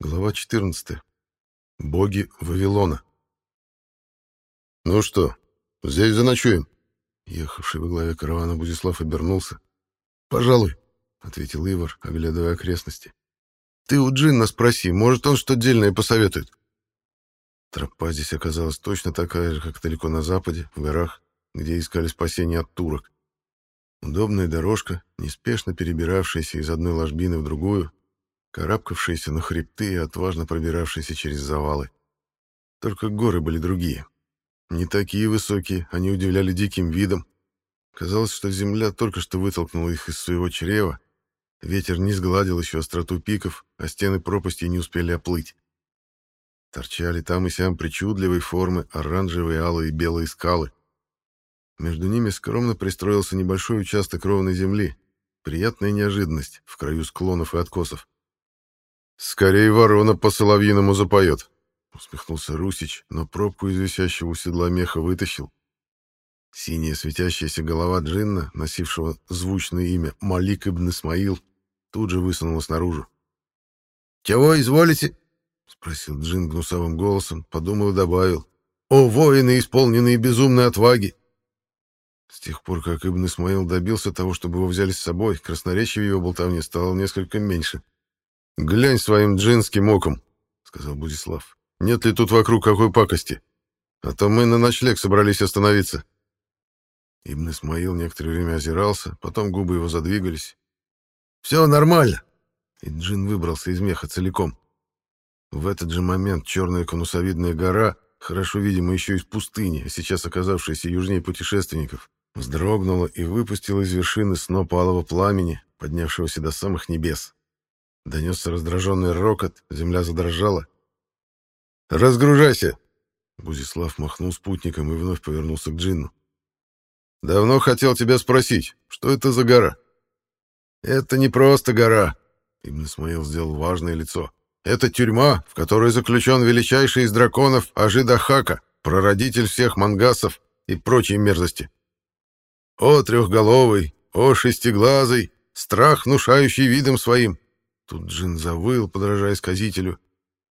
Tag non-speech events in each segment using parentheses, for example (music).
Глава 14. Боги Вавилона. «Ну что, здесь заночуем?» Ехавший во главе каравана Будислав обернулся. «Пожалуй», — ответил Ивар, оглядывая окрестности. «Ты у Джинна спроси, может, он что дельное посоветует?» Тропа здесь оказалась точно такая же, как далеко на западе, в горах, где искали спасение от турок. Удобная дорожка, неспешно перебиравшаяся из одной ложбины в другую, карабкавшиеся на хребты и отважно пробиравшиеся через завалы. Только горы были другие. Не такие высокие, они удивляли диким видом. Казалось, что земля только что вытолкнула их из своего чрева. Ветер не сгладил еще остроту пиков, а стены пропасти не успели оплыть. Торчали там и сям причудливой формы оранжевые, алые и белые скалы. Между ними скромно пристроился небольшой участок ровной земли. Приятная неожиданность в краю склонов и откосов. «Скорее ворона по соловьиному запоет», — усмехнулся Русич, но пробку из висящего у седла меха вытащил. Синяя светящаяся голова джинна, носившего звучное имя Малик ибн Исмаил, тут же высунулась наружу. «Чего изволите?» — спросил джин гнусовым голосом, подумал и добавил. «О, воины, исполненные безумной отваги!» С тех пор, как Ибн Исмаил добился того, чтобы его взяли с собой, красноречие в его болтовне стало несколько меньше. «Глянь своим джинским оком», — сказал Будислав. «Нет ли тут вокруг какой пакости? А то мы на ночлег собрались остановиться». Ибн Исмаил некоторое время озирался, потом губы его задвигались. «Все нормально!» И джин выбрался из меха целиком. В этот же момент черная конусовидная гора, хорошо видимо еще из пустыни, а сейчас оказавшаяся южнее путешественников, вздрогнула и выпустила из вершины сноп алого пламени, поднявшегося до самых небес. Донесся раздраженный рокот, земля задрожала. «Разгружайся!» Бузислав махнул спутником и вновь повернулся к Джинну. «Давно хотел тебя спросить, что это за гора?» «Это не просто гора», — Ибн Исмаил сделал важное лицо. «Это тюрьма, в которой заключен величайший из драконов Ажидахака, прародитель всех мангасов и прочей мерзости. О, трехголовый, о, шестиглазый, страх, внушающий видом своим, Тут Джин завыл, подражая сказителю.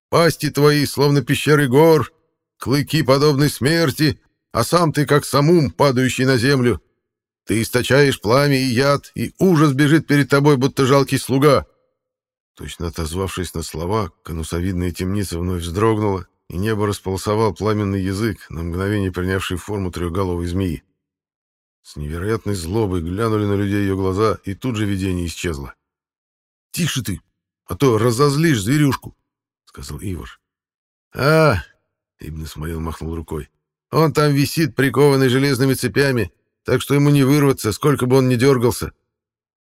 «Пасти твои, словно пещеры гор, клыки, подобны смерти, а сам ты, как самум, падающий на землю. Ты источаешь пламя и яд, и ужас бежит перед тобой, будто жалкий слуга». Точно отозвавшись на слова, конусовидная темница вновь вздрогнула, и небо располосовал пламенный язык, на мгновение принявший форму трехголовой змеи. С невероятной злобой глянули на людей ее глаза, и тут же видение исчезло. «Тише ты!» А то разозлишь зверюшку, — сказал Ивар. — А, — Ибн Исмаил махнул рукой, — он там висит, прикованный железными цепями, так что ему не вырваться, сколько бы он ни дергался.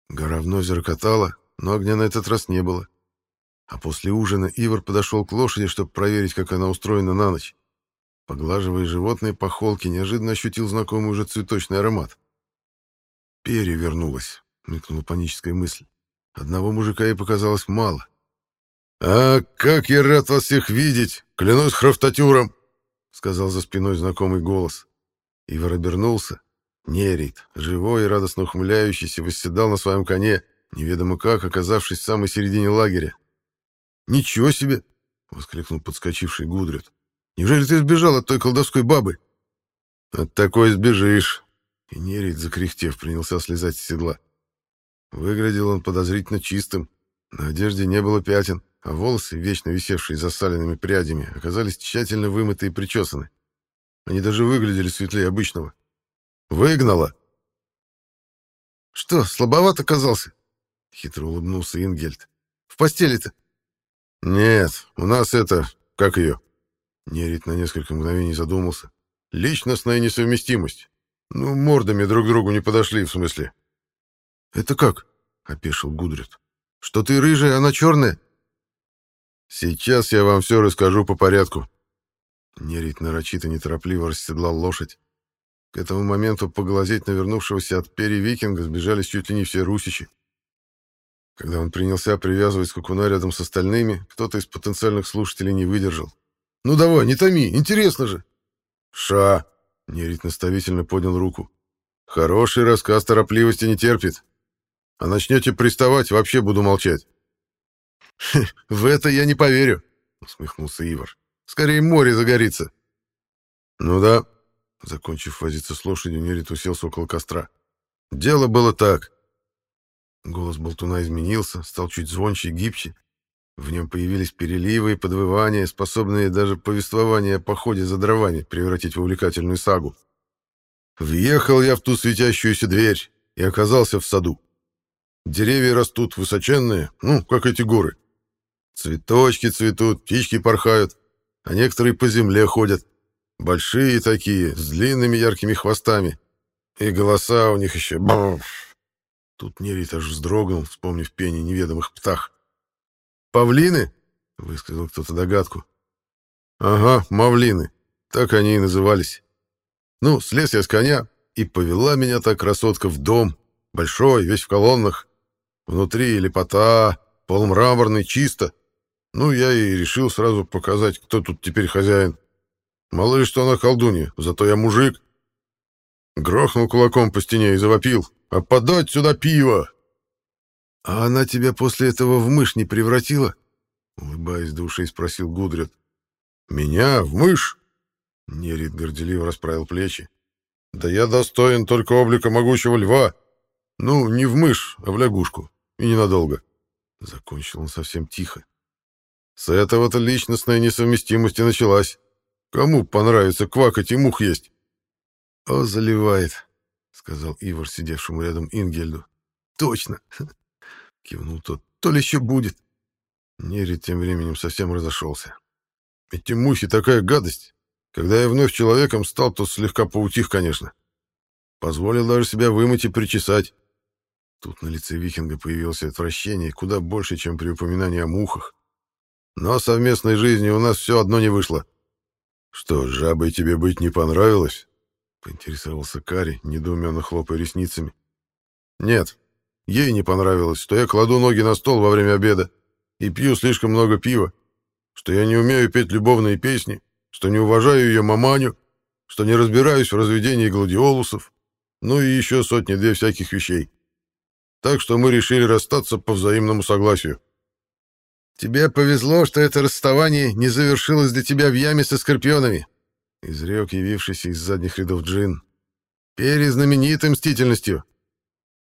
Гора вновь зарокотала, но огня на этот раз не было. А после ужина Ивар подошел к лошади, чтобы проверить, как она устроена на ночь. Поглаживая животные по холке, неожиданно ощутил знакомый уже цветочный аромат. «Перья вернулась», — мелькнула паническая мысль. Одного мужика ей показалось мало. «А как я рад вас всех видеть! Клянусь хрофтатюром!» — сказал за спиной знакомый голос. Ивар обернулся. Нерит, живой и радостно ухмыляющийся, восседал на своем коне, неведомо как, оказавшись в самой середине лагеря. «Ничего себе!» — воскликнул подскочивший Гудрид. «Неужели ты сбежал от той колдовской бабы?» «От такой сбежишь!» И Нерит, закряхтев, принялся слезать с седла. Выглядел он подозрительно чистым. На одежде не было пятен, а волосы, вечно висевшие засаленными прядями, оказались тщательно вымыты и причесаны. Они даже выглядели светлее обычного. «Выгнала!» «Что, слабоват оказался?» — хитро улыбнулся Ингельд. «В постели-то?» «Нет, у нас это... Как ее?» Нерит на несколько мгновений задумался. «Личностная несовместимость. Ну, мордами друг другу не подошли, в смысле. «Это как?» — опешил Гудрит. «Что ты рыжая, она черная?» «Сейчас я вам все расскажу по порядку». Нерит нарочито неторопливо расседлал лошадь. К этому моменту поглазеть на вернувшегося от пери викинга сбежались чуть ли не все русичи. Когда он принялся привязывать скакуна рядом с остальными, кто-то из потенциальных слушателей не выдержал. «Ну давай, не томи, интересно же!» «Ша!» — Нерит наставительно поднял руку. «Хороший рассказ торопливости не терпит. А начнете приставать, вообще буду молчать. (laughs) «В это я не поверю», — усмехнулся Ивар. «Скорее море загорится». «Ну да», — закончив возиться с лошадью, Нерит уселся около костра. «Дело было так». Голос болтуна изменился, стал чуть звонче и гибче. В нем появились переливы и подвывания, способные даже повествование о походе за дровами превратить в увлекательную сагу. Въехал я в ту светящуюся дверь и оказался в саду. Деревья растут высоченные, ну, как эти горы. Цветочки цветут, птички порхают, а некоторые по земле ходят. Большие такие, с длинными яркими хвостами. И голоса у них еще... Тут Нерит аж вздрогнул, вспомнив пение неведомых птах. «Павлины?» — высказал кто-то догадку. «Ага, мавлины. Так они и назывались. Ну, слез я с коня, и повела меня та красотка в дом, большой, весь в колоннах. Внутри лепота, пол мраморный, чисто. Ну, я и решил сразу показать, кто тут теперь хозяин. Мало ли что она колдунья, зато я мужик. Грохнул кулаком по стене и завопил. «А подать сюда пиво!» «А она тебя после этого в мышь не превратила?» Улыбаясь до ушей, спросил Гудрид. «Меня? В мышь?» Нерит горделиво расправил плечи. «Да я достоин только облика могучего льва. Ну, не в мышь, а в лягушку. И ненадолго». Закончил он совсем тихо. С этого-то личностная несовместимость и началась. Кому понравится квакать и мух есть? — О, заливает, — сказал Ивар, сидевшему рядом Ингельду. — Точно, (laughs) — кивнул тот. — То ли еще будет. Нерит тем временем совсем разошелся. Эти мухи такая гадость. Когда я вновь человеком стал, то слегка поутих, конечно. Позволил даже себя вымыть и причесать. Тут на лице викинга появилось отвращение, куда больше, чем при упоминании о мухах. Но совместной жизни у нас все одно не вышло. «Что, жабой тебе быть не понравилось?» — поинтересовался Кари, недоуменно хлопая ресницами. «Нет, ей не понравилось, что я кладу ноги на стол во время обеда и пью слишком много пива, что я не умею петь любовные песни, что не уважаю ее маманю, что не разбираюсь в разведении гладиолусов, ну и еще сотни-две всяких вещей. Так что мы решили расстаться по взаимному согласию». «Тебе повезло, что это расставание не завершилось для тебя в яме со скорпионами», — изрек явившийся из задних рядов Джин. «Перезнаменитый мстительностью».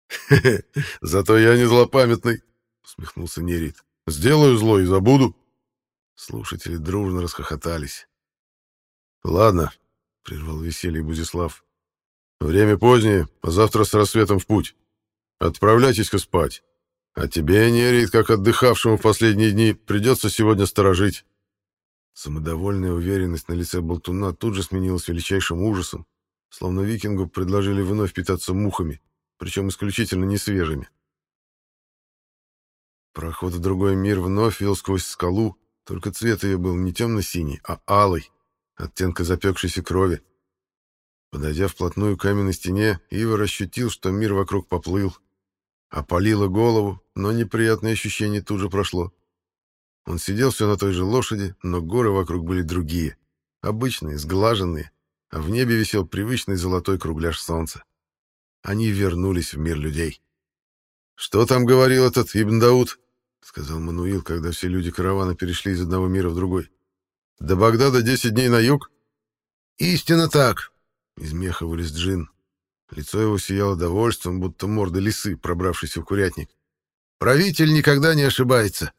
«Хе-хе, (laughs) зато я не злопамятный», — усмехнулся Нерит. «Сделаю зло и забуду». Слушатели дружно расхохотались. «Ладно», — прервал веселье Бузислав. «Время позднее, а завтра с рассветом в путь. Отправляйтесь-ка спать. А тебе, Нерит, как отдыхавшему в последние дни, придется сегодня сторожить. Самодовольная уверенность на лице болтуна тут же сменилась величайшим ужасом, словно викингу предложили вновь питаться мухами, причем исключительно не свежими. Проход в другой мир вновь вел сквозь скалу, только цвет ее был не темно-синий, а алый, оттенка запекшейся крови. Подойдя вплотную к каменной стене, Ивар ощутил, что мир вокруг поплыл, Опалило голову, но неприятное ощущение тут же прошло. Он сидел все на той же лошади, но горы вокруг были другие, обычные, сглаженные, а в небе висел привычный золотой кругляш солнца. Они вернулись в мир людей. «Что там говорил этот Ибн Дауд?» — сказал Мануил, когда все люди каравана перешли из одного мира в другой. «До Багдада десять дней на юг?» «Истинно так!» — из меха вылез Джин. Лицо его сияло довольством, будто морда лисы, пробравшейся в курятник. «Правитель никогда не ошибается».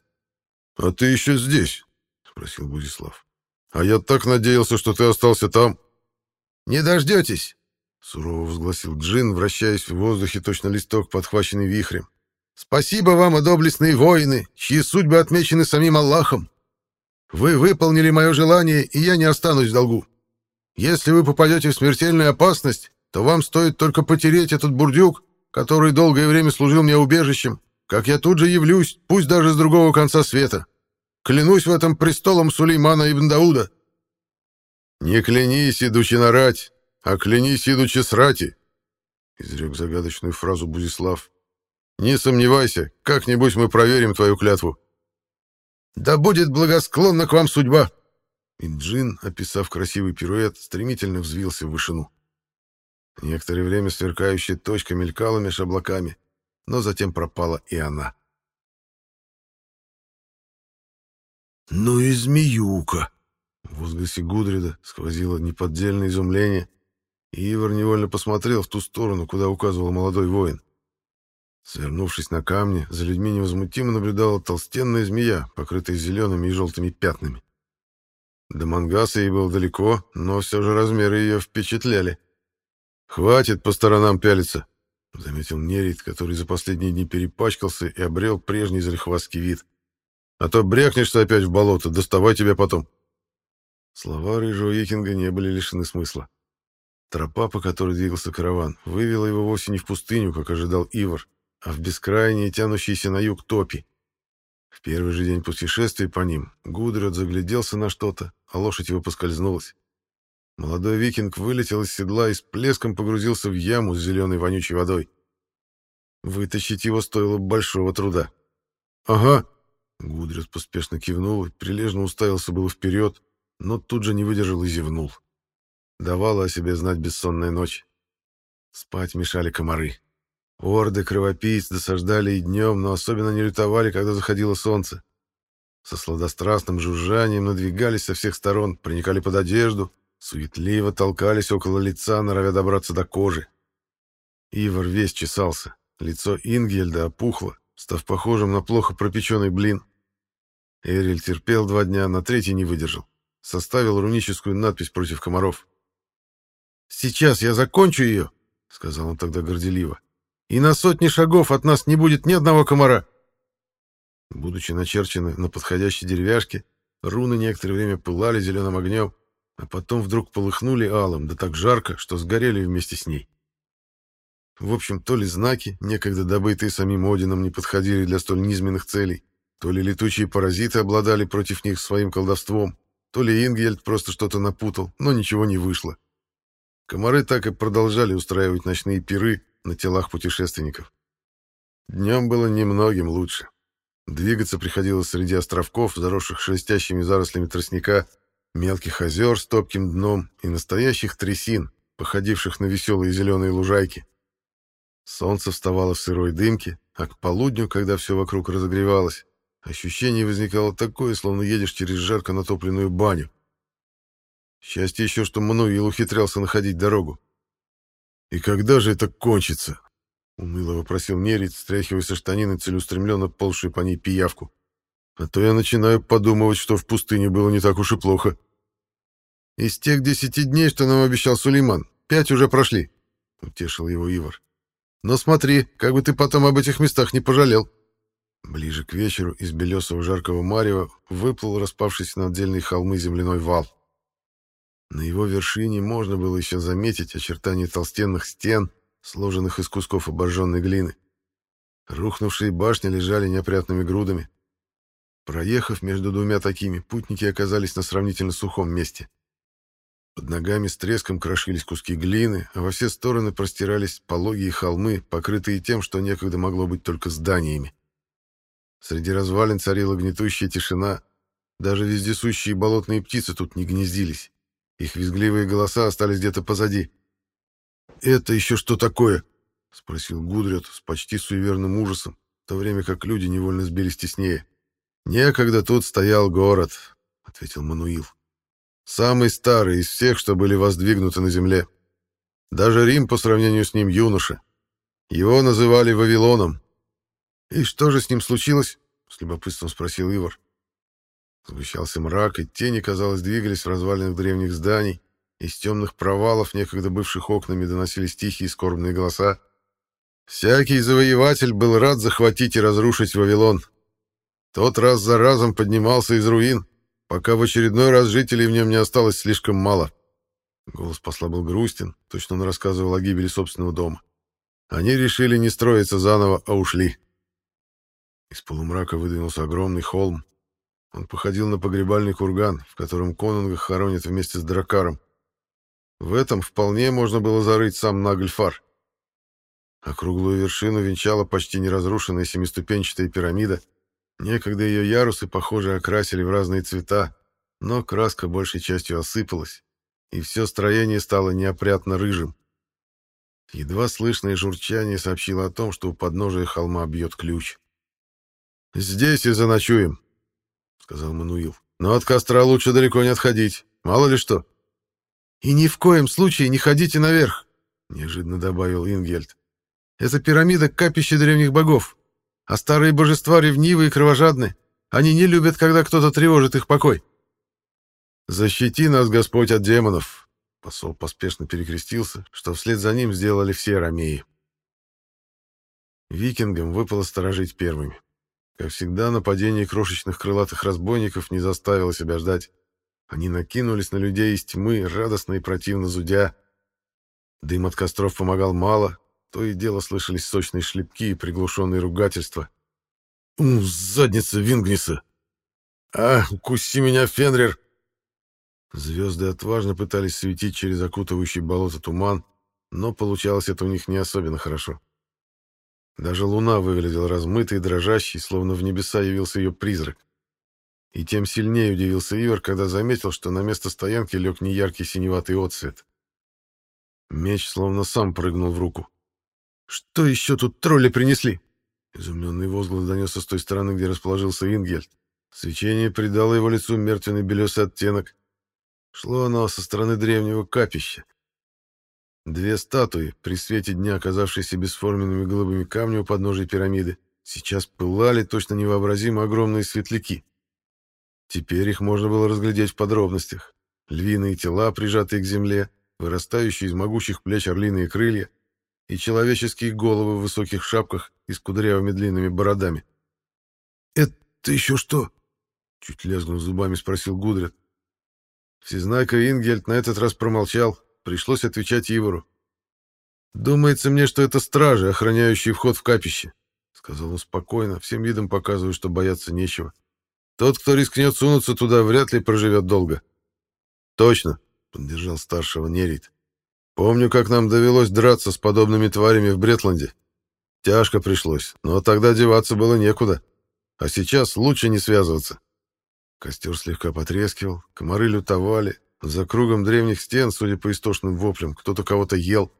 «А ты еще здесь?» — спросил Будислав. «А я так надеялся, что ты остался там». «Не дождетесь», — сурово возгласил Джин, вращаясь в воздухе точно листок, подхваченный вихрем. «Спасибо вам, доблестные воины, чьи судьбы отмечены самим Аллахом. Вы выполнили мое желание, и я не останусь в долгу. Если вы попадете в смертельную опасность, то вам стоит только потереть этот бурдюк, который долгое время служил мне убежищем, как я тут же явлюсь, пусть даже с другого конца света. Клянусь в этом престолом Сулеймана ибн Дауда. Не клянись, идучи на рать, а клянись, идучи с рати, — изрек загадочную фразу Бузислав. Не сомневайся, как-нибудь мы проверим твою клятву. Да будет благосклонна к вам судьба. И Джин, описав красивый пируэт, стремительно взвился в вышину. Некоторое время сверкающая точка мелькала меж облаками, но затем пропала и она. «Ну и змеюка!» В возгласе Гудрида сквозило неподдельное изумление, и Ивар невольно посмотрел в ту сторону, куда указывал молодой воин. Свернувшись на камне, за людьми невозмутимо наблюдала толстенная змея, покрытая зелеными и желтыми пятнами. До Мангаса ей было далеко, но все же размеры ее впечатляли. «Хватит по сторонам пялиться», — заметил Нерит, который за последние дни перепачкался и обрел прежний залихвастский вид. «А то брякнешься опять в болото, доставай тебя потом». Слова рыжего викинга не были лишены смысла. Тропа, по которой двигался караван, вывела его вовсе не в пустыню, как ожидал Ивар, а в бескрайние, тянущиеся на юг топи. В первый же день путешествия по ним Гудред загляделся на что-то, а лошадь его поскользнулась. Молодой викинг вылетел из седла и с плеском погрузился в яму с зеленой вонючей водой. Вытащить его стоило большого труда. «Ага!» Гудред поспешно кивнул и прилежно уставился было вперед, но тут же не выдержал и зевнул. Давала о себе знать бессонная ночь. Спать мешали комары. Орды кровопийц досаждали и днем, но особенно не лютовали, когда заходило солнце. Со сладострастным жужжанием надвигались со всех сторон, проникали под одежду, суетливо толкались около лица, норовя добраться до кожи. Ивар весь чесался, лицо Ингельда опухло, став похожим на плохо пропеченный блин. Эриль терпел два дня, на третий не выдержал составил руническую надпись против комаров. «Сейчас я закончу ее», — сказал он тогда горделиво, «и на сотни шагов от нас не будет ни одного комара». Будучи начерчены на подходящей деревяшке, руны некоторое время пылали зеленым огнем, а потом вдруг полыхнули алым, да так жарко, что сгорели вместе с ней. В общем, то ли знаки, некогда добытые самим Одином, не подходили для столь низменных целей, то ли летучие паразиты обладали против них своим колдовством, то ли Ингельд просто что-то напутал, но ничего не вышло. Комары так и продолжали устраивать ночные пиры на телах путешественников. Днем было немногим лучше. Двигаться приходилось среди островков, заросших шелестящими зарослями тростника, мелких озер с топким дном и настоящих трясин, походивших на веселые зеленые лужайки. Солнце вставало в сырой дымке, а к полудню, когда все вокруг разогревалось, Ощущение возникало такое, словно едешь через жарко натопленную баню. Счастье еще, что Мануил ухитрялся находить дорогу. «И когда же это кончится?» — уныло вопросил Нерит, стряхивая со штанины целеустремленно ползшую по ней пиявку. «А то я начинаю подумывать, что в пустыне было не так уж и плохо». «Из тех десяти дней, что нам обещал Сулейман, пять уже прошли», — утешил его Ивар. «Но смотри, как бы ты потом об этих местах не пожалел». Ближе к вечеру из белесого жаркого марева выплыл распавшийся на отдельные холмы земляной вал. На его вершине можно было еще заметить очертания толстенных стен, сложенных из кусков обожженной глины. Рухнувшие башни лежали неопрятными грудами. Проехав между двумя такими, путники оказались на сравнительно сухом месте. Под ногами с треском крошились куски глины, а во все стороны простирались пологие холмы, покрытые тем, что некогда могло быть только зданиями. Среди развалин царила гнетущая тишина. Даже вездесущие болотные птицы тут не гнездились. Их визгливые голоса остались где-то позади. «Это еще что такое?» — спросил Гудрет с почти суеверным ужасом, в то время как люди невольно сбились теснее. «Некогда тут стоял город», — ответил Мануил. «Самый старый из всех, что были воздвигнуты на земле. Даже Рим по сравнению с ним юноша. Его называли Вавилоном, «И что же с ним случилось?» — с любопытством спросил Ивар. Сгущался мрак, и тени, казалось, двигались в развалинах древних зданий. Из темных провалов, некогда бывших окнами, доносились тихие скорбные голоса. Всякий завоеватель был рад захватить и разрушить Вавилон. Тот раз за разом поднимался из руин, пока в очередной раз жителей в нем не осталось слишком мало. Голос посла был грустен, точно он рассказывал о гибели собственного дома. Они решили не строиться заново, а ушли. Из полумрака выдвинулся огромный холм. Он походил на погребальный курган, в котором конунга хоронят вместе с дракаром. В этом вполне можно было зарыть сам Нагльфар. Округлую вершину венчала почти неразрушенная семиступенчатая пирамида. Некогда ее ярусы, похоже, окрасили в разные цвета, но краска большей частью осыпалась, и все строение стало неопрятно рыжим. Едва слышное журчание сообщило о том, что у подножия холма бьет ключ. «Здесь и заночуем», — сказал Мануил. «Но от костра лучше далеко не отходить. Мало ли что». «И ни в коем случае не ходите наверх», — неожиданно добавил Ингельд. «Это пирамида капища древних богов, а старые божества ревнивы и кровожадны. Они не любят, когда кто-то тревожит их покой». «Защити нас, Господь, от демонов!» Посол поспешно перекрестился, что вслед за ним сделали все ромеи. Викингам выпало сторожить первыми. Как всегда, нападение крошечных крылатых разбойников не заставило себя ждать. Они накинулись на людей из тьмы, радостно и противно зудя. Дым от костров помогал мало, то и дело слышались сочные шлепки и приглушенные ругательства. «У, задница Вингниса! А, укуси меня, Фенрир!» Звезды отважно пытались светить через окутывающий болото туман, но получалось это у них не особенно хорошо. Даже луна выглядела размытой и дрожащей, словно в небеса явился ее призрак. И тем сильнее удивился Ивар, когда заметил, что на место стоянки лег неяркий синеватый отцвет. Меч словно сам прыгнул в руку. «Что еще тут тролли принесли?» Изумленный возглас донесся с той стороны, где расположился Ингельд. Свечение придало его лицу мертвенный белесый оттенок. Шло оно со стороны древнего капища, Две статуи, при свете дня оказавшиеся бесформенными голубыми камнями у подножия пирамиды, сейчас пылали точно невообразимо огромные светляки. Теперь их можно было разглядеть в подробностях. Львиные тела, прижатые к земле, вырастающие из могучих плеч орлиные крылья и человеческие головы в высоких шапках и с кудрявыми длинными бородами. «Это еще что?» — чуть лязгнув зубами, спросил Гудрид. Всезнайка Ингельд на этот раз промолчал, Пришлось отвечать Ивору. «Думается мне, что это стражи, охраняющие вход в капище», — сказал он спокойно, всем видом показывая, что бояться нечего. «Тот, кто рискнет сунуться туда, вряд ли проживет долго». «Точно», — поддержал старшего Нерит. «Помню, как нам довелось драться с подобными тварями в Бретланде. Тяжко пришлось, но тогда деваться было некуда. А сейчас лучше не связываться». Костер слегка потрескивал, комары лютовали, за кругом древних стен, судя по истошным воплям, кто-то кого-то ел.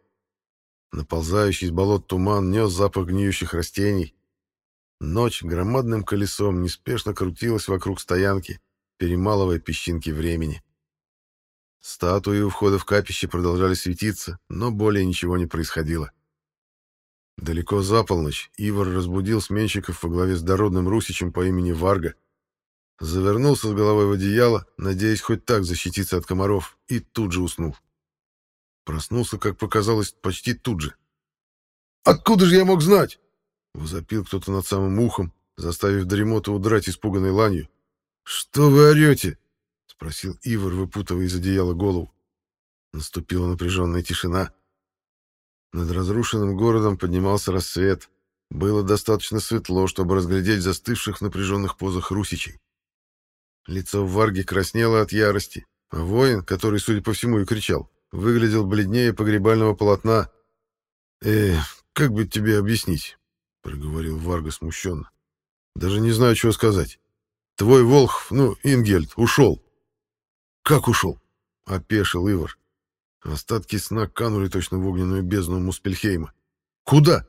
Наползающий из болот туман нес запах гниющих растений. Ночь громадным колесом неспешно крутилась вокруг стоянки, перемалывая песчинки времени. Статуи у входа в капище продолжали светиться, но более ничего не происходило. Далеко за полночь Ивар разбудил сменщиков во главе с дородным русичем по имени Варга Завернулся с головой в одеяло, надеясь хоть так защититься от комаров, и тут же уснул. Проснулся, как показалось, почти тут же. «Откуда же я мог знать?» — возопил кто-то над самым ухом, заставив дремоту удрать испуганной ланью. «Что вы орете?» — спросил Ивар, выпутывая из одеяла голову. Наступила напряженная тишина. Над разрушенным городом поднимался рассвет. Было достаточно светло, чтобы разглядеть застывших в напряженных позах русичей. Лицо Варги краснело от ярости, а воин, который, судя по всему, и кричал, выглядел бледнее погребального полотна. «Э, как бы тебе объяснить?» — проговорил Варга смущенно. «Даже не знаю, чего сказать. Твой Волхв, ну, Ингельд, ушел». «Как ушел?» — опешил Ивар. Остатки сна канули точно в огненную бездну Муспельхейма. «Куда?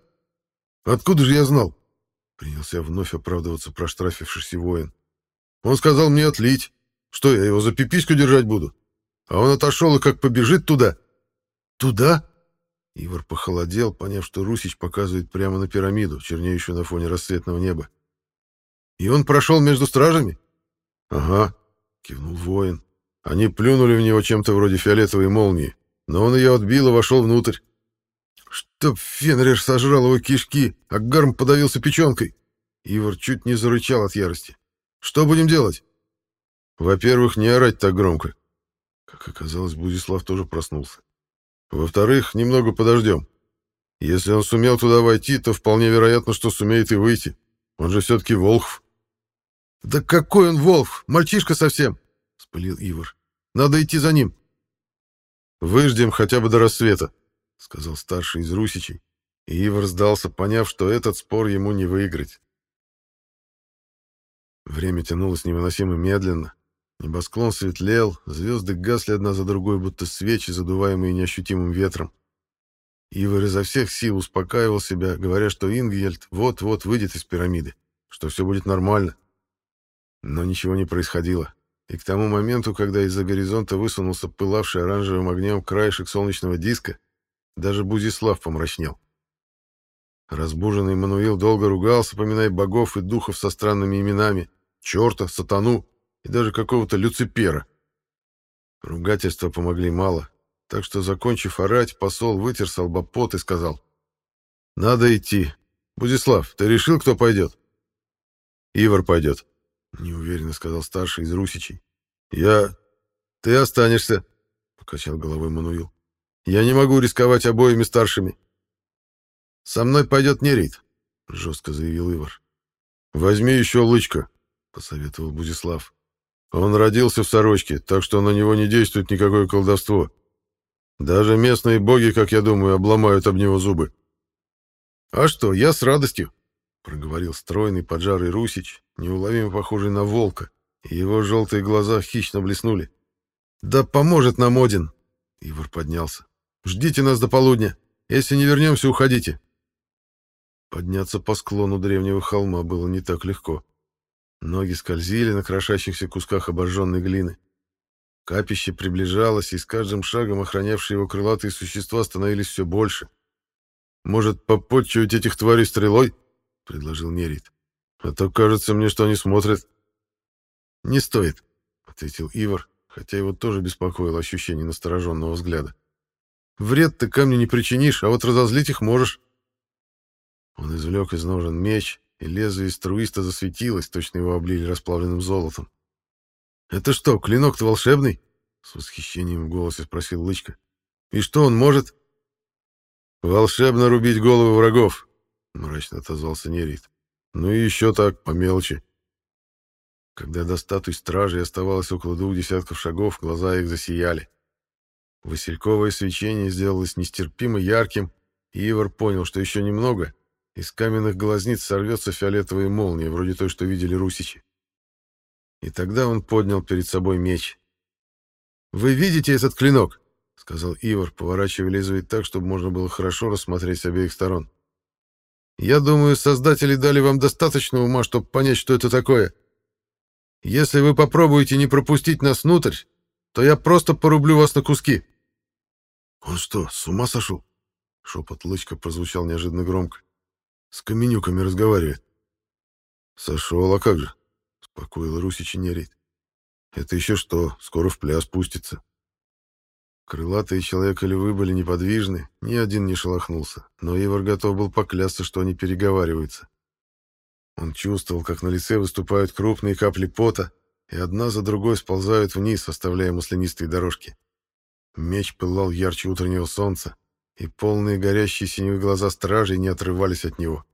Откуда же я знал?» Принялся вновь оправдываться проштрафившийся воин. Он сказал мне отлить. Что, я его за пипиську держать буду? А он отошел и как побежит туда. Туда? Ивар похолодел, поняв, что Русич показывает прямо на пирамиду, чернеющую на фоне рассветного неба. И он прошел между стражами? Ага, кивнул воин. Они плюнули в него чем-то вроде фиолетовой молнии, но он ее отбил и вошел внутрь. Чтоб Фенрир сожрал его кишки, а Гарм подавился печенкой. Ивар чуть не зарычал от ярости. Что будем делать? Во-первых, не орать так громко. Как оказалось, Будислав тоже проснулся. Во-вторых, немного подождем. Если он сумел туда войти, то вполне вероятно, что сумеет и выйти. Он же все-таки Волхв. «Да какой он Волхв? Мальчишка совсем!» — спылил Ивар. «Надо идти за ним». «Выждем хотя бы до рассвета», — сказал старший из русичей. И Ивар сдался, поняв, что этот спор ему не выиграть. Время тянулось невыносимо медленно. Небосклон светлел, звезды гасли одна за другой, будто свечи, задуваемые неощутимым ветром. Ивар изо всех сил успокаивал себя, говоря, что Ингельд вот-вот выйдет из пирамиды, что все будет нормально. Но ничего не происходило. И к тому моменту, когда из-за горизонта высунулся пылавший оранжевым огнем краешек солнечного диска, даже Бузислав помрачнел. Разбуженный Мануил долго ругался, поминая богов и духов со странными именами, черта, сатану и даже какого-то люципера. Ругательства помогли мало, так что, закончив орать, посол вытер с и сказал, «Надо идти. Будислав, ты решил, кто пойдет?» «Ивар пойдет», — неуверенно сказал старший из русичей. «Я... Ты останешься», — покачал головой Мануил. «Я не могу рисковать обоими старшими». «Со мной пойдет Нерит», — жестко заявил Ивар. «Возьми еще лычка», — посоветовал Будислав. «Он родился в сорочке, так что на него не действует никакое колдовство. Даже местные боги, как я думаю, обломают об него зубы». «А что, я с радостью», — проговорил стройный поджарый Русич, неуловимо похожий на волка, и его желтые глаза хищно блеснули. «Да поможет нам Один!» Ивар поднялся. «Ждите нас до полудня. Если не вернемся, уходите». Подняться по склону древнего холма было не так легко. Ноги скользили на крошащихся кусках обожженной глины. Капище приближалось, и с каждым шагом охранявшие его крылатые существа становились все больше. «Может, попотчевать этих тварей стрелой?» — предложил Нерит. «А то кажется мне, что они смотрят». «Не стоит», — ответил Ивар, хотя его тоже беспокоило ощущение настороженного взгляда. «Вред ты камню не причинишь, а вот разозлить их можешь». Он извлек из ножен меч, и лезвие струисто засветилось, точно его облили расплавленным золотом. «Это что, клинок-то волшебный?» — с восхищением в голосе спросил Лычка. «И что он может?» «Волшебно рубить головы врагов», — мрачно отозвался Нерит. «Ну и еще так, по мелочи». Когда до статуи стражей оставалось около двух десятков шагов, глаза их засияли. Васильковое свечение сделалось нестерпимо ярким, и Ивар понял, что еще немного, из каменных глазниц сорвется фиолетовая молния, вроде той, что видели русичи. И тогда он поднял перед собой меч. «Вы видите этот клинок?» — сказал Ивар, поворачивая лезвие так, чтобы можно было хорошо рассмотреть с обеих сторон. «Я думаю, создатели дали вам достаточно ума, чтобы понять, что это такое. Если вы попробуете не пропустить нас внутрь, то я просто порублю вас на куски». «Он что, с ума сошел?» Шепот Лычка прозвучал неожиданно громко. С каменюками разговаривает. Сошел, а как же? Спокоил Русич и Нерит. Это еще что, скоро в пляс пустится. Крылатые человека львы были неподвижны, ни один не шелохнулся, но Ивар готов был поклясться, что они переговариваются. Он чувствовал, как на лице выступают крупные капли пота, и одна за другой сползают вниз, оставляя маслянистые дорожки. Меч пылал ярче утреннего солнца, и полные горящие синевые глаза стражей не отрывались от него.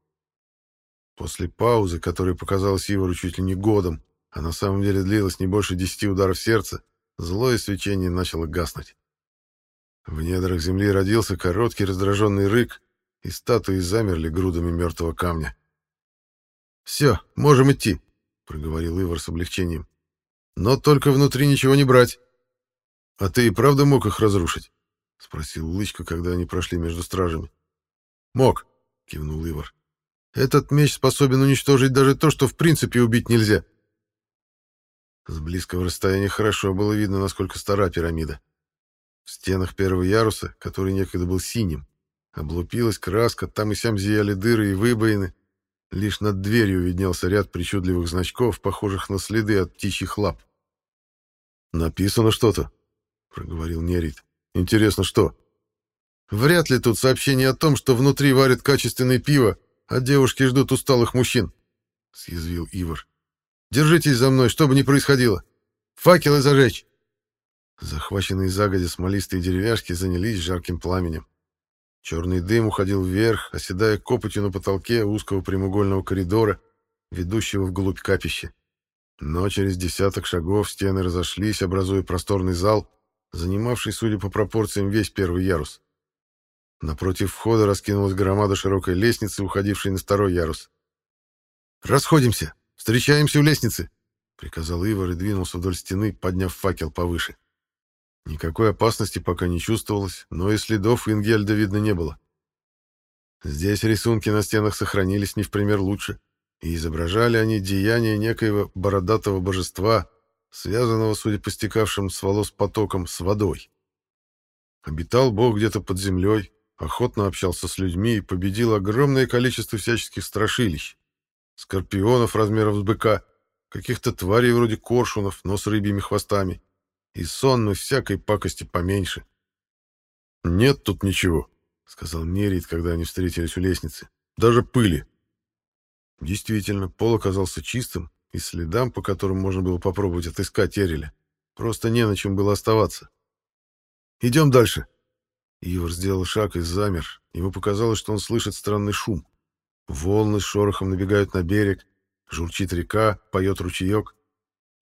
После паузы, которая показалась Ивару чуть ли не годом, а на самом деле длилась не больше десяти ударов сердца, злое свечение начало гаснуть. В недрах земли родился короткий раздраженный рык, и статуи замерли грудами мертвого камня. «Все, можем идти», — проговорил Ивар с облегчением. «Но только внутри ничего не брать. А ты и правда мог их разрушить?» — спросил Лычка, когда они прошли между стражами. «Мог», — кивнул Ивар. «Этот меч способен уничтожить даже то, что в принципе убить нельзя». С близкого расстояния хорошо было видно, насколько стара пирамида. В стенах первого яруса, который некогда был синим, облупилась краска, там и сям зияли дыры и выбоины. Лишь над дверью виднелся ряд причудливых значков, похожих на следы от птичьих лап. «Написано что-то», — проговорил Нерит. Интересно, что? Вряд ли тут сообщение о том, что внутри варят качественное пиво, а девушки ждут усталых мужчин, — съязвил Ивар. Держитесь за мной, что бы ни происходило. Факелы зажечь. Захваченные загодя смолистые деревяшки занялись жарким пламенем. Черный дым уходил вверх, оседая копотью на потолке узкого прямоугольного коридора, ведущего вглубь капища. Но через десяток шагов стены разошлись, образуя просторный зал, занимавший, судя по пропорциям, весь первый ярус. Напротив входа раскинулась громада широкой лестницы, уходившей на второй ярус. «Расходимся! Встречаемся у лестницы!» — приказал Ивар и двинулся вдоль стены, подняв факел повыше. Никакой опасности пока не чувствовалось, но и следов Ингельда видно не было. Здесь рисунки на стенах сохранились не в пример лучше, и изображали они деяния некоего бородатого божества, связанного, судя по стекавшим с волос потоком, с водой. Обитал бог где-то под землей, охотно общался с людьми и победил огромное количество всяческих страшилищ. Скорпионов размеров с быка, каких-то тварей вроде коршунов, но с рыбьими хвостами, и сонной всякой пакости поменьше. «Нет тут ничего», — сказал Нерит, когда они встретились у лестницы. «Даже пыли». Действительно, пол оказался чистым, и следам, по которым можно было попробовать отыскать Эреля, просто не на чем было оставаться. «Идем дальше». Ивар сделал шаг и замер. Ему показалось, что он слышит странный шум. Волны с шорохом набегают на берег, журчит река, поет ручеек.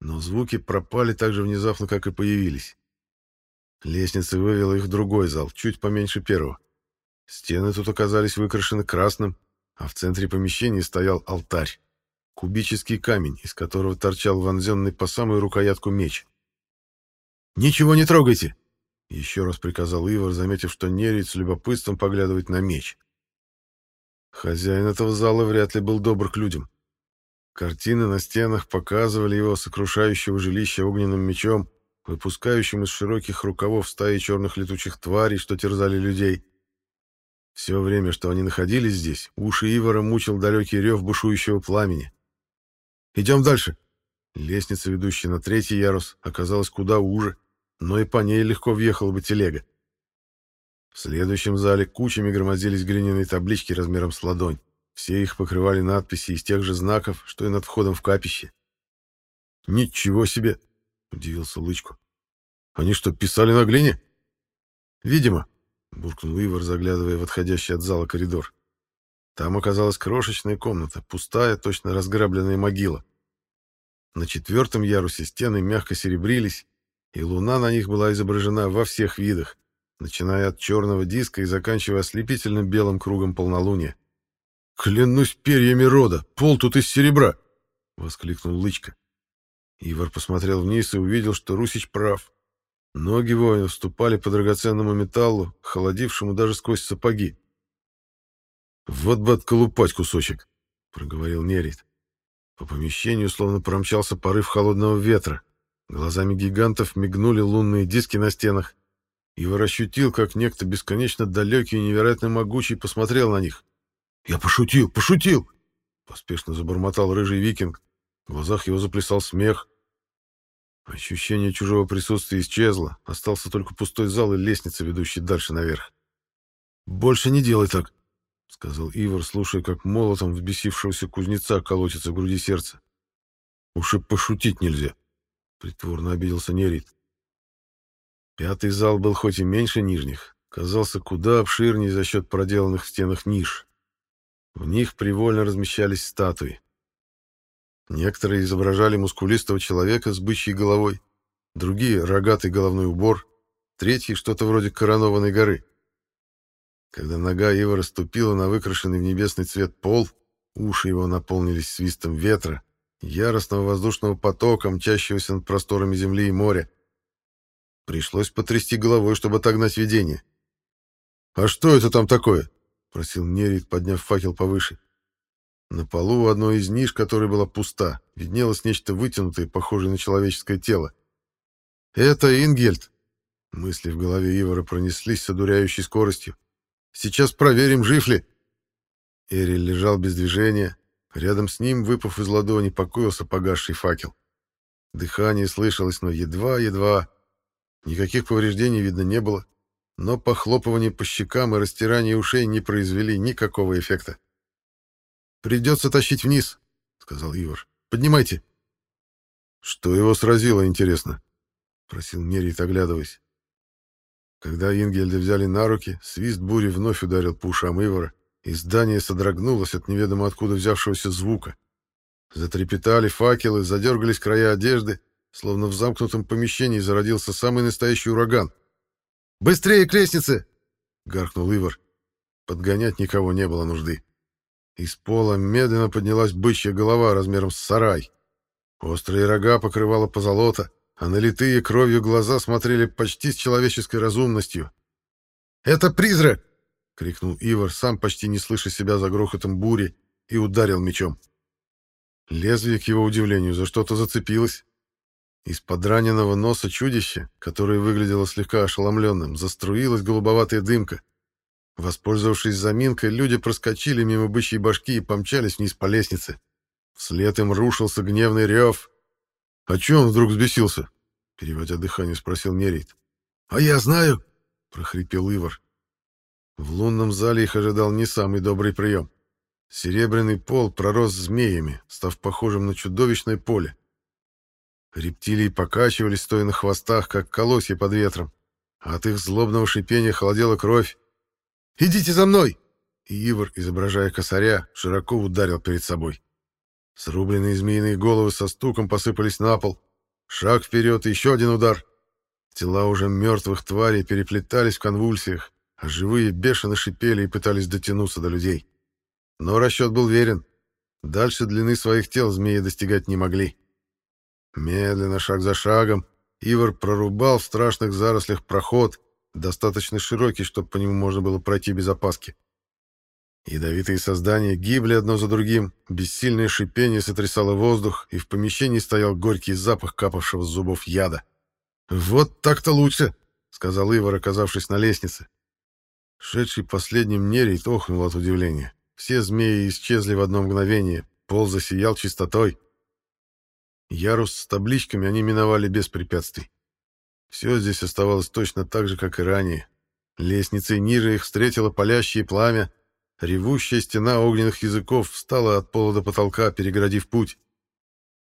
Но звуки пропали так же внезапно, как и появились. Лестница вывела их в другой зал, чуть поменьше первого. Стены тут оказались выкрашены красным, а в центре помещения стоял алтарь. Кубический камень, из которого торчал вонзенный по самую рукоятку меч. «Ничего не трогайте!» Еще раз приказал Ивар, заметив, что Нерит с любопытством поглядывает на меч. Хозяин этого зала вряд ли был добр к людям. Картины на стенах показывали его сокрушающего жилища огненным мечом, выпускающим из широких рукавов стаи черных летучих тварей, что терзали людей. Все время, что они находились здесь, уши Ивара мучил далекий рев бушующего пламени. «Идем дальше!» Лестница, ведущая на третий ярус, оказалась куда уже, но и по ней легко въехала бы телега. В следующем зале кучами громоздились глиняные таблички размером с ладонь. Все их покрывали надписи из тех же знаков, что и над входом в капище. «Ничего себе!» — удивился Лычку. «Они что, писали на глине?» «Видимо», — буркнул Ивар, заглядывая в отходящий от зала коридор. Там оказалась крошечная комната, пустая, точно разграбленная могила. На четвертом ярусе стены мягко серебрились, и луна на них была изображена во всех видах, начиная от черного диска и заканчивая ослепительным белым кругом полнолуния. «Клянусь перьями рода, пол тут из серебра!» — воскликнул Лычка. Ивар посмотрел вниз и увидел, что Русич прав. Ноги воина вступали по драгоценному металлу, холодившему даже сквозь сапоги. «Вот бы отколупать кусочек», — проговорил Нерит. По помещению словно промчался порыв холодного ветра. Глазами гигантов мигнули лунные диски на стенах. Ивар ощутил, как некто бесконечно далекий и невероятно могучий посмотрел на них. «Я пошутил, пошутил!» — поспешно забормотал рыжий викинг. В глазах его заплясал смех. Ощущение чужого присутствия исчезло, остался только пустой зал и лестница, ведущая дальше наверх. «Больше не делай так», — сказал Ивар, слушая, как молотом взбесившегося кузнеца колотится в груди сердце. «Уж и пошутить нельзя», Притворно обиделся Нерит. Пятый зал был хоть и меньше нижних, казался куда обширнее за счет проделанных в стенах ниш. В них привольно размещались статуи. Некоторые изображали мускулистого человека с бычьей головой, другие — рогатый головной убор, третьи — что-то вроде коронованной горы. Когда нога его расступила на выкрашенный в небесный цвет пол, уши его наполнились свистом ветра, яростного воздушного потока, мчащегося над просторами земли и моря. Пришлось потрясти головой, чтобы отогнать видение. «А что это там такое?» — просил Нерит, подняв факел повыше. На полу одной из ниш, которая была пуста, виднелось нечто вытянутое, похожее на человеческое тело. «Это Ингельд!» Мысли в голове Ивара пронеслись с одуряющей скоростью. «Сейчас проверим, жив ли!» Эриль лежал без движения, Рядом с ним, выпав из ладони, покоился погасший факел. Дыхание слышалось, но едва-едва. Никаких повреждений видно не было, но похлопывание по щекам и растирание ушей не произвели никакого эффекта. «Придется тащить вниз», — сказал Ивар. «Поднимайте». «Что его сразило, интересно?» — просил Мерит, оглядываясь. Когда Ингельда взяли на руки, свист бури вновь ударил по ушам Ивара, и здание содрогнулось от неведомо откуда взявшегося звука. Затрепетали факелы, задергались края одежды, словно в замкнутом помещении зародился самый настоящий ураган. «Быстрее к лестнице!» — гаркнул Ивар. Подгонять никого не было нужды. Из пола медленно поднялась бычья голова размером с сарай. Острые рога покрывала позолота, а налитые кровью глаза смотрели почти с человеческой разумностью. «Это призрак!» крикнул Ивар, сам почти не слыша себя за грохотом бури, и ударил мечом. Лезвие, к его удивлению, за что-то зацепилось. Из-под раненого носа чудища, которое выглядело слегка ошеломленным, заструилась голубоватая дымка. Воспользовавшись заминкой, люди проскочили мимо бычьей башки и помчались вниз по лестнице. Вслед им рушился гневный рев. «А чё он вдруг взбесился?» Переводя дыхание, спросил Нерит. «А я знаю!» — прохрипел Ивар. В лунном зале их ожидал не самый добрый прием. Серебряный пол пророс змеями, став похожим на чудовищное поле. Рептилии покачивались, стоя на хвостах, как колосья под ветром, от их злобного шипения холодела кровь. «Идите за мной!» И Ивар, изображая косаря, широко ударил перед собой. Срубленные змеиные головы со стуком посыпались на пол. Шаг вперед и еще один удар. Тела уже мертвых тварей переплетались в конвульсиях, а живые бешено шипели и пытались дотянуться до людей. Но расчет был верен. Дальше длины своих тел змеи достигать не могли. Медленно, шаг за шагом, Ивар прорубал в страшных зарослях проход, достаточно широкий, чтобы по нему можно было пройти без опаски. Ядовитые создания гибли одно за другим, бессильное шипение сотрясало воздух, и в помещении стоял горький запах капавшего с зубов яда. «Вот так-то лучше», — сказал Ивар, оказавшись на лестнице. Шедший последним нерей охнул от удивления. Все змеи исчезли в одно мгновение, пол засиял чистотой. Ярус с табличками они миновали без препятствий. Все здесь оставалось точно так же, как и ранее. Лестницей ниже их встретило палящее пламя, ревущая стена огненных языков встала от пола до потолка, перегородив путь.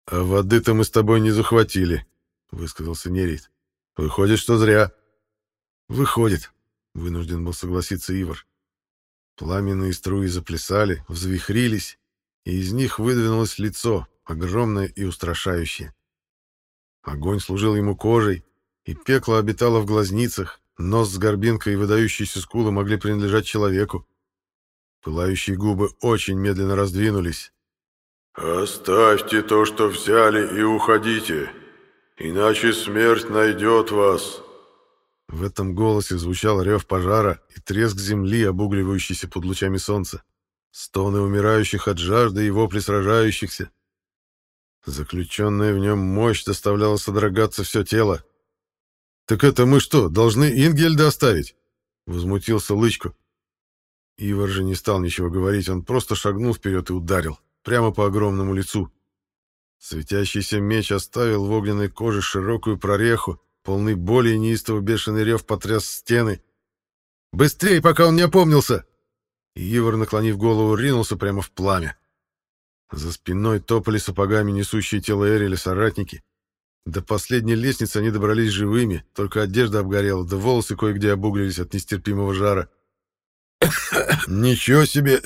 — А воды-то мы с тобой не захватили, — высказался Нерит. — Выходит, что зря. — Выходит, — вынужден был согласиться Ивар. Пламенные струи заплясали, взвихрились, и из них выдвинулось лицо, огромное и устрашающее. Огонь служил ему кожей, и пекло обитало в глазницах, нос с горбинкой и выдающиеся скулы могли принадлежать человеку. Пылающие губы очень медленно раздвинулись. «Оставьте то, что взяли, и уходите, иначе смерть найдет вас», в этом голосе звучал рев пожара и треск земли, обугливающейся под лучами солнца. Стоны умирающих от жажды и вопли сражающихся. Заключенная в нем мощь заставляла содрогаться все тело. «Так это мы что, должны Ингельда оставить?» — возмутился Лычко. Ивар же не стал ничего говорить, он просто шагнул вперед и ударил, прямо по огромному лицу. Светящийся меч оставил в огненной коже широкую прореху, Полный боли и неистово бешеный рев потряс стены. «Быстрей, пока он не опомнился!» Ивар, наклонив голову, ринулся прямо в пламя. За спиной топали сапогами несущие тело Эриля соратники. До последней лестницы они добрались живыми, только одежда обгорела, да волосы кое-где обуглились от нестерпимого жара. «Ничего себе!»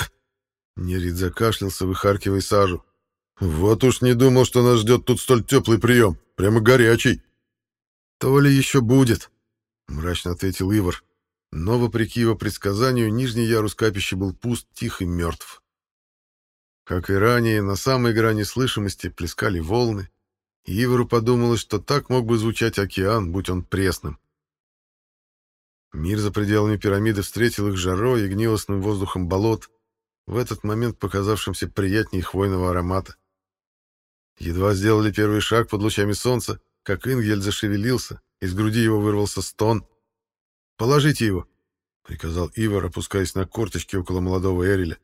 Нерит закашлялся, выхаркивая сажу. «Вот уж не думал, что нас ждет тут столь теплый прием. Прямо горячий!» «То ли еще будет», — мрачно ответил Ивар. Но, вопреки его предсказанию, нижний ярус капища был пуст, тих и мертв. Как и ранее, на самой грани слышимости плескали волны, и Ивару подумалось, что так мог бы звучать океан, будь он пресным. Мир за пределами пирамиды встретил их жарой и гнилостным воздухом болот, в этот момент показавшимся приятнее хвойного аромата. Едва сделали первый шаг под лучами солнца, как Ингель зашевелился, из груди его вырвался стон. «Положите его!» — приказал Ивар, опускаясь на корточки около молодого Эриля.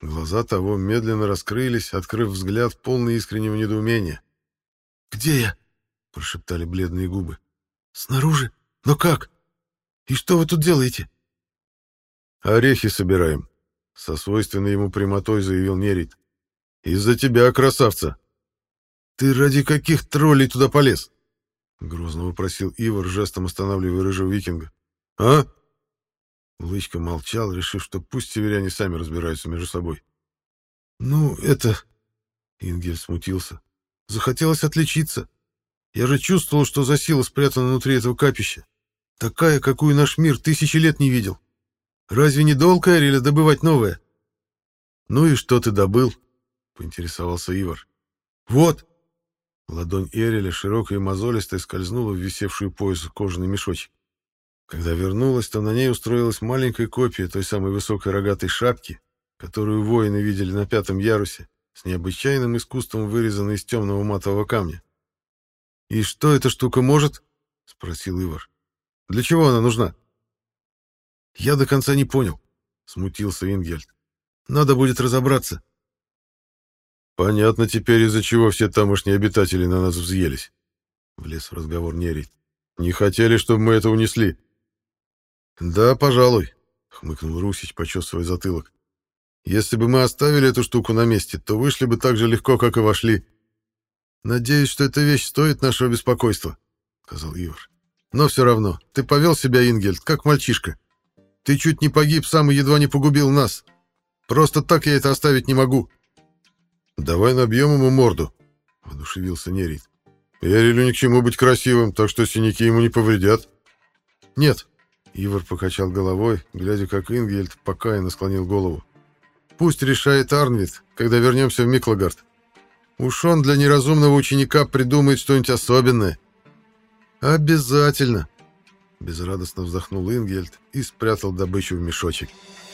Глаза того медленно раскрылись, открыв взгляд полный искреннего недоумения. «Где я?» — прошептали бледные губы. «Снаружи? Но как? И что вы тут делаете?» «Орехи собираем», — со свойственной ему прямотой заявил Нерит. «Из-за тебя, красавца!» «Ты ради каких троллей туда полез?» — грозно вопросил Ивар, жестом останавливая рыжего викинга. «А?» Лычка молчал, решив, что пусть северяне сами разбираются между собой. «Ну, это...» — Ингель смутился. «Захотелось отличиться. Я же чувствовал, что за сила спрятана внутри этого капища. Такая, какую наш мир тысячи лет не видел. Разве не долг Эриля добывать новое?» «Ну и что ты добыл?» — поинтересовался Ивар. «Вот!» Ладонь Эриля, широкая и мозолистая, скользнула в висевшую пояс кожаный мешочек. Когда вернулась, то на ней устроилась маленькая копия той самой высокой рогатой шапки, которую воины видели на пятом ярусе, с необычайным искусством вырезанный из темного матового камня. «И что эта штука может?» — спросил Ивар. «Для чего она нужна?» «Я до конца не понял», — смутился Ингельд. «Надо будет разобраться». «Понятно теперь, из-за чего все тамошние обитатели на нас взъелись», — влез в разговор Нерит. «Не хотели, чтобы мы это унесли». «Да, пожалуй», — хмыкнул Русич, почесывая затылок. «Если бы мы оставили эту штуку на месте, то вышли бы так же легко, как и вошли. Надеюсь, что эта вещь стоит нашего беспокойства», — сказал Ивар. «Но все равно, ты повел себя, Ингельд, как мальчишка. Ты чуть не погиб сам и едва не погубил нас. Просто так я это оставить не могу». «Давай набьем ему морду», — воодушевился Нерит. «Эрилю ни к чему быть красивым, так что синяки ему не повредят». «Нет», — Ивар покачал головой, глядя, как Ингельд покаянно склонил голову. «Пусть решает Арнвид, когда вернемся в Миклагард. Уж он для неразумного ученика придумает что-нибудь особенное». «Обязательно!» Безрадостно вздохнул Ингельд и спрятал добычу в мешочек. «Обязательно!»